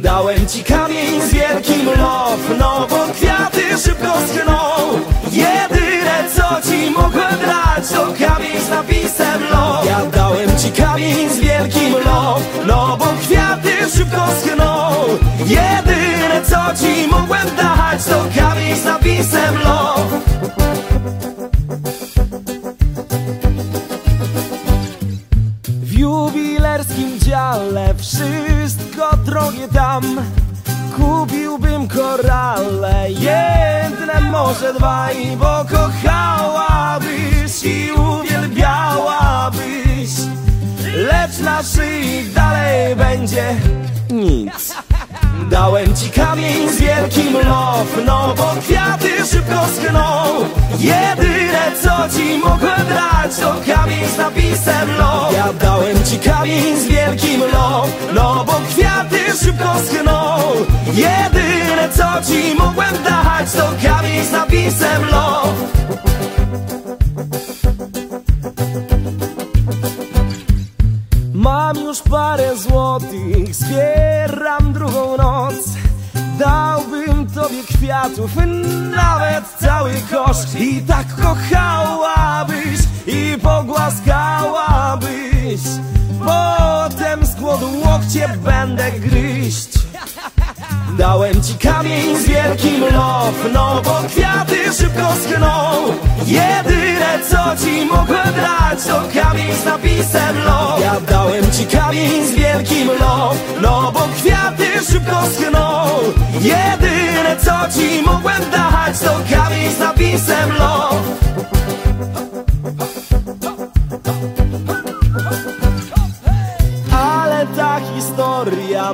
Dałem ci kamień z wielkim love No bo kwiaty szybko schną Jedyne co ci mogłem dać To kamień z napisem love jubilerskim dziale. Wszystko drogie tam Kupiłbym korale, jedne może dwaj Bo kochałabyś i uwielbiałabyś. Lecz na szyi dalej będzie nic. Dałem ci kamień z wielkim love No bo kwiaty szybko schną. Jedyne co ci mogłem dać? To kamień z napisem love Ja dałem ci kamień z wielkim love No bo kwiaty szybko schną. Jedyne co ci mogłem dać To kamień z napisem love Mam już parę złotych, zbieram drugą noc. Dałbym tobie kwiatów, nawet cały kosz I tak i pogłaskałabyś Potem z głodu łokcie będę gryźć. Dałem ci kamień z wielkim love No bo kwiaty szybko schną. Jedyne co ci mogłem dać To kamień z napisem love Ja dałem ci kamień z wielkim love No bo kwiaty szybko schną. Jedyne co ci mogłem dać To kamień z napisem love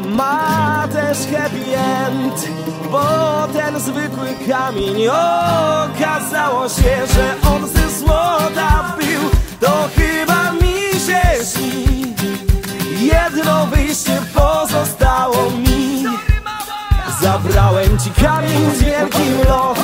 ma też happy end Bo ten zwykły kamień okazało się, że on ze złota był To chyba mi się śni. Jedno wyjście pozostało mi. Zabrałem ci kamień z wielkim loch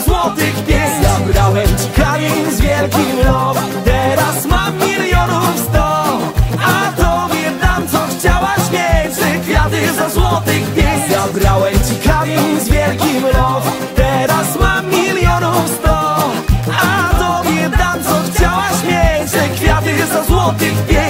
złotych pies. Zabrałem ci z wielkim love Teraz mam milionów sto. A tobie dam co chciałaś mieć. Trzy kwiaty za złotych pies. Zabrałem ci z wielkim love Teraz mam milionów sto. A tobie dam co chciałaś mieć. Trzy kwiaty za złotych pies.